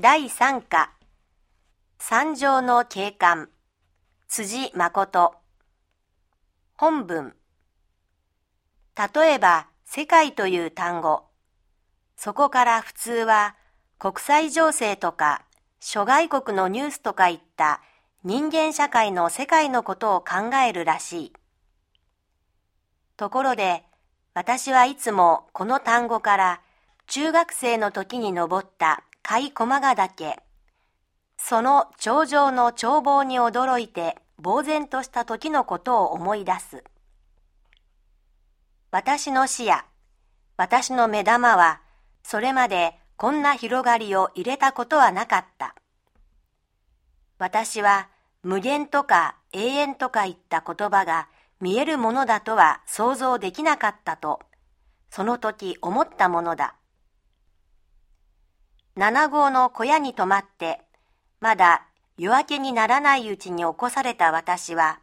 第三課。三条の景観辻誠。本文。例えば世界という単語。そこから普通は国際情勢とか諸外国のニュースとかいった人間社会の世界のことを考えるらしい。ところで私はいつもこの単語から中学生の時に登った甲駒ヶ岳、その頂上の眺望に驚いて呆然とした時のことを思い出す。私の視野、私の目玉は、それまでこんな広がりを入れたことはなかった。私は無限とか永遠とかいった言葉が見えるものだとは想像できなかったと、その時思ったものだ。七号の小屋に泊まって、まだ夜明けにならないうちに起こされた私は、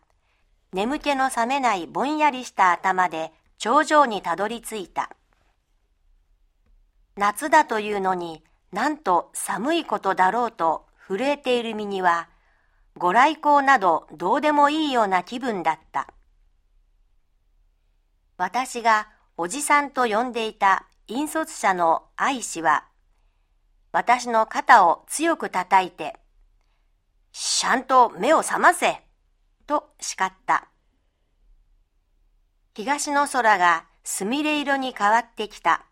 眠気の覚めないぼんやりした頭で頂上にたどり着いた。夏だというのになんと寒いことだろうと震えている身には、ご来光などどうでもいいような気分だった。私がおじさんと呼んでいた引率者の愛氏は、私の肩を強く叩いて、ちゃんと目を覚ませと叱った。東の空がすみれ色に変わってきた。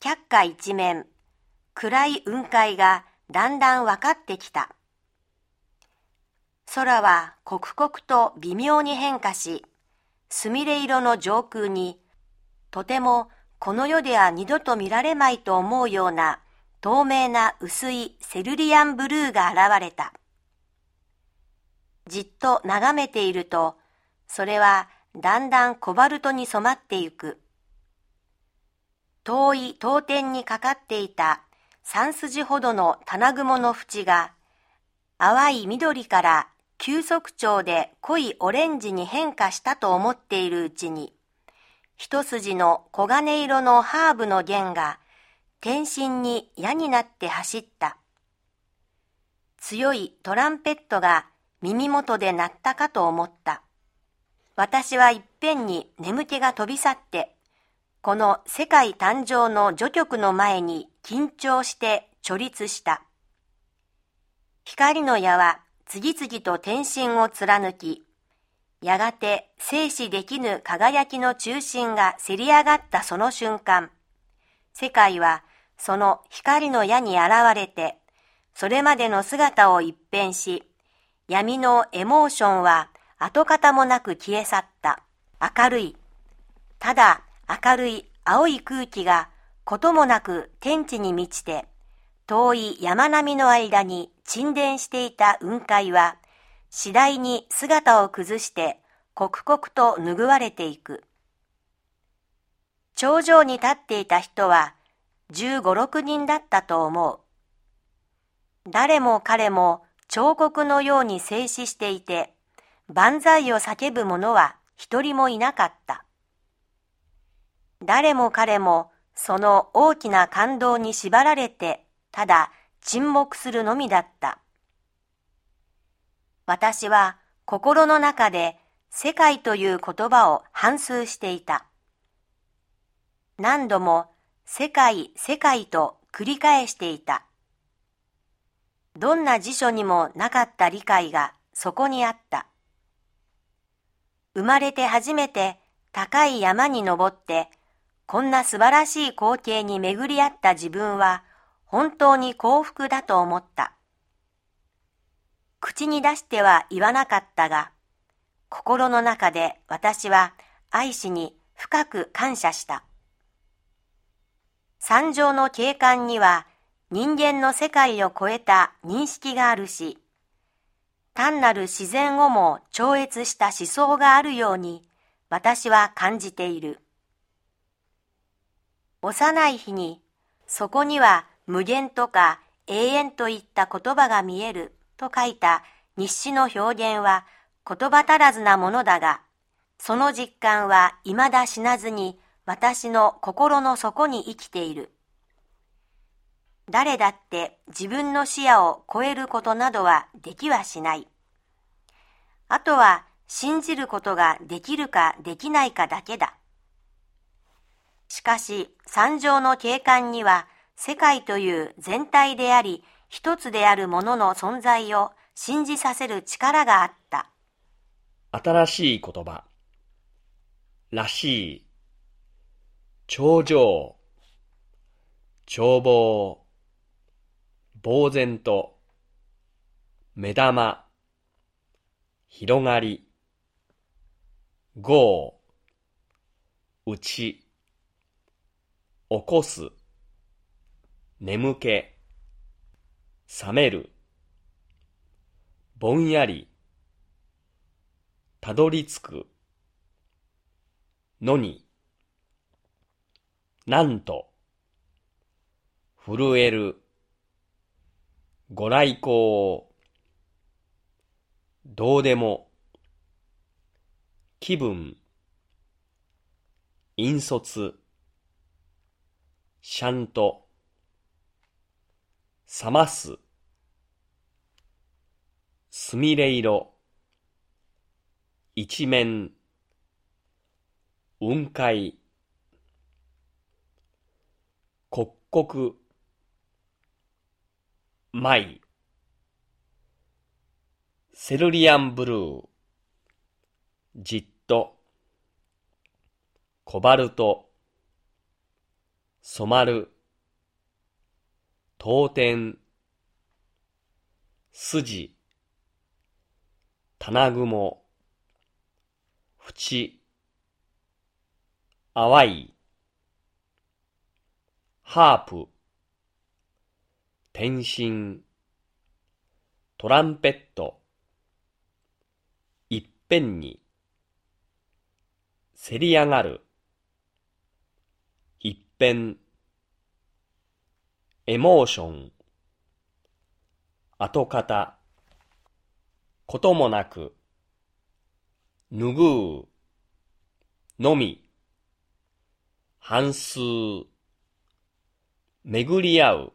却下一面、暗い雲海がだんだん分かってきた。空は刻々と微妙に変化し、すみれ色の上空に、とてもこの世では二度と見られまいと思うような透明な薄いセルリアンブルーが現れた。じっと眺めていると、それはだんだんコバルトに染まってゆく。遠い当天にかかっていた三筋ほどの棚雲の縁が、淡い緑から急速調で濃いオレンジに変化したと思っているうちに、一筋の黄金色のハーブの弦が天心に矢になって走った。強いトランペットが耳元で鳴ったかと思った。私はいっぺんに眠気が飛び去って、この世界誕生の序曲の前に緊張して貯立した。光の矢は次々と天心を貫き、やがて静止できぬ輝きの中心がせり上がったその瞬間、世界はその光の矢に現れて、それまでの姿を一変し、闇のエモーションは跡形もなく消え去った。明るい。ただ明るい青い空気がこともなく天地に満ちて、遠い山並みの間に沈殿していた雲海は、次第に姿を崩して刻々と拭われていく。頂上に立っていた人は15、6人だったと思う。誰も彼も彫刻のように静止していて、万歳を叫ぶ者は一人もいなかった。誰も彼もその大きな感動に縛られて、ただ沈黙するのみだった。私は心の中で世界という言葉を反芻していた。何度も世界、世界と繰り返していた。どんな辞書にもなかった理解がそこにあった。生まれて初めて高い山に登ってこんな素晴らしい光景に巡り合った自分は本当に幸福だと思った。口に出しては言わなかったが、心の中で私は愛しに深く感謝した。三条の景観には人間の世界を超えた認識があるし、単なる自然をも超越した思想があるように私は感じている。幼い日にそこには無限とか永遠といった言葉が見えると書いた日誌の表現は言葉足らずなものだが、その実感は未だ死なずに私の心の底に生きている。誰だって自分の視野を超えることなどはできはしない。あとは信じることができるかできないかだけだ。しかし、三条の景観には世界という全体であり、一つであるものの存在を信じさせる力があった。新しい言葉。らしい。頂上。眺望。呆然と。目玉。広がり。豪。うち。起こす。眠気。冷める。ぼんやり。たどり着く。のに。なんと。震える。ご来光。どうでも。気分。引率。シャンと。冷ます。すみれ色。一面。雲海。刻々。舞。セルリアンブルー。じっと。コバルト。染まる。当店。筋。棚雲。縁。淡い。ハープ。天心。トランペット。いっぺんに。せり上がる。いっぺん。エモーション。後方。こともなく。ぬぐう。のみ。半数。巡り合う。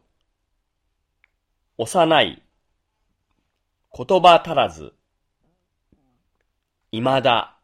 幼い。言葉足らず。未だ。